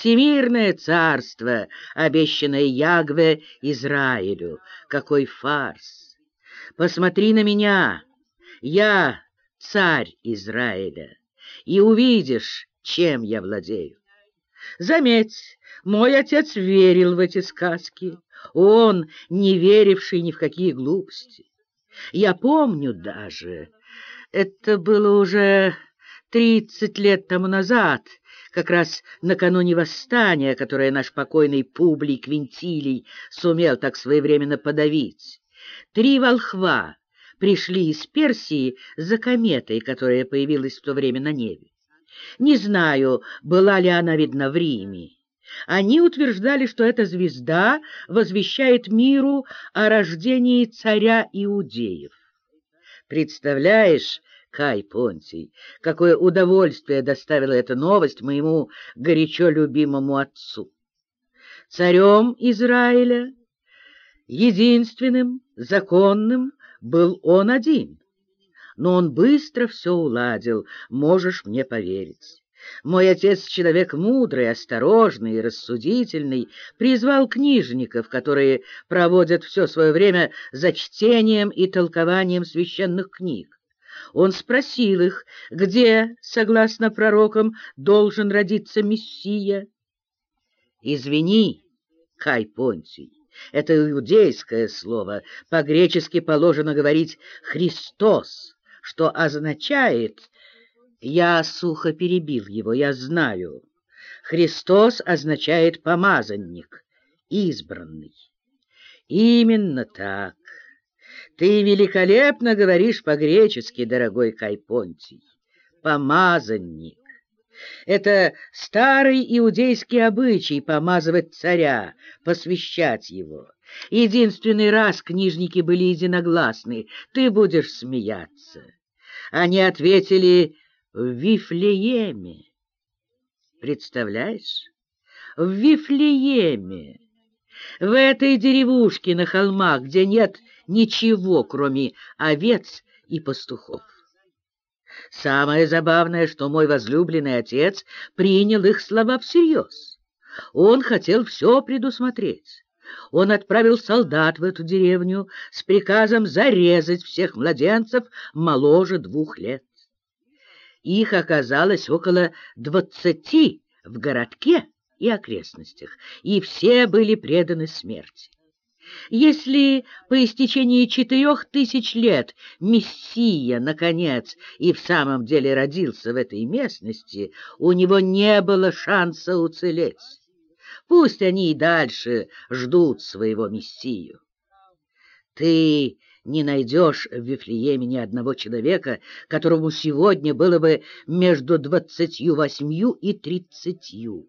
всемирное царство, обещанное Ягве Израилю. Какой фарс! Посмотри на меня, я царь Израиля, и увидишь, чем я владею. Заметь, мой отец верил в эти сказки, он, не веривший ни в какие глупости. Я помню даже, это было уже тридцать лет тому назад, как раз накануне восстания, которое наш покойный Публий Квинтилий сумел так своевременно подавить. Три волхва пришли из Персии за кометой, которая появилась в то время на небе. Не знаю, была ли она видна в Риме. Они утверждали, что эта звезда возвещает миру о рождении царя иудеев. Представляешь, Кай Понтий, какое удовольствие доставила эта новость моему горячо любимому отцу. Царем Израиля, единственным, законным, был он один. Но он быстро все уладил, можешь мне поверить. Мой отец, человек мудрый, осторожный и рассудительный, призвал книжников, которые проводят все свое время за чтением и толкованием священных книг. Он спросил их, где, согласно пророкам, должен родиться Мессия. «Извини, Кай Понтий, это иудейское слово, по-гречески положено говорить «Христос», что означает... Я сухо перебил его, я знаю. Христос означает «помазанник», «избранный». Именно так. Ты великолепно говоришь по-гречески, дорогой Кайпонтий. Помазанник. Это старый иудейский обычай помазывать царя, посвящать его. Единственный раз книжники были единогласны. Ты будешь смеяться. Они ответили «в Вифлееме». Представляешь? В Вифлееме. В этой деревушке на холмах, где нет ничего, кроме овец и пастухов. Самое забавное, что мой возлюбленный отец принял их слова всерьез. Он хотел все предусмотреть. Он отправил солдат в эту деревню с приказом зарезать всех младенцев моложе двух лет. Их оказалось около двадцати в городке и окрестностях, и все были преданы смерти. Если по истечении четырех тысяч лет Мессия, наконец, и в самом деле родился в этой местности, у него не было шанса уцелеть. Пусть они и дальше ждут своего Мессию. Ты не найдешь в Вифлееме ни одного человека, которому сегодня было бы между двадцатью восьмью и тридцатью.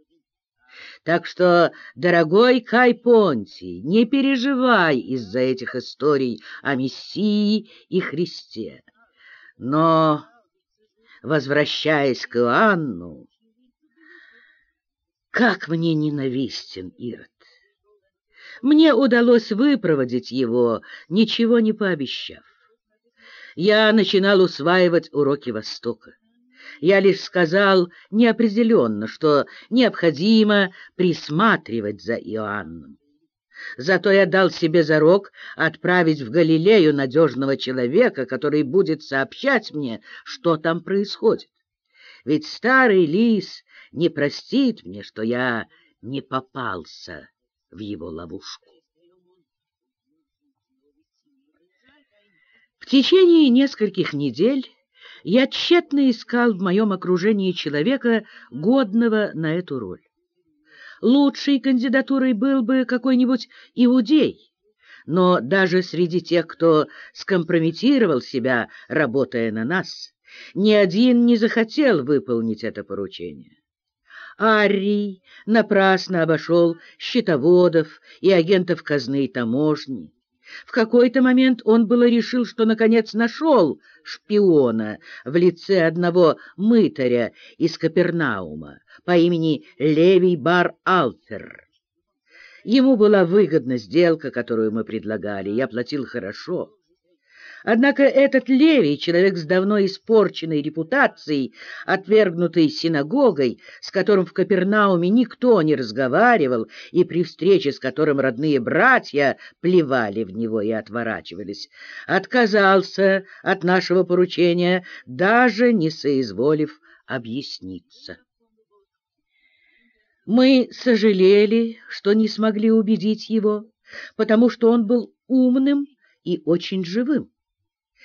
Так что, дорогой Кай Понти, не переживай из-за этих историй о Мессии и Христе. Но, возвращаясь к Иоанну, как мне ненавистен Ирод! Мне удалось выпроводить его, ничего не пообещав. Я начинал усваивать уроки Востока. Я лишь сказал неопределенно, что необходимо присматривать за Иоанном. Зато я дал себе зарок отправить в Галилею надежного человека, который будет сообщать мне, что там происходит. Ведь старый лис не простит мне, что я не попался в его ловушку. В течение нескольких недель я тщетно искал в моем окружении человека, годного на эту роль. Лучшей кандидатурой был бы какой-нибудь иудей, но даже среди тех, кто скомпрометировал себя, работая на нас, ни один не захотел выполнить это поручение. Арий напрасно обошел счетоводов и агентов казны и таможни. В какой-то момент он было решил, что наконец нашел шпиона в лице одного мытаря из Капернаума по имени Левий бар Алфер. Ему была выгодна сделка, которую мы предлагали, я платил хорошо. Однако этот Левий, человек с давно испорченной репутацией, отвергнутый синагогой, с которым в Капернауме никто не разговаривал и при встрече с которым родные братья плевали в него и отворачивались, отказался от нашего поручения, даже не соизволив объясниться. Мы сожалели, что не смогли убедить его, потому что он был умным и очень живым.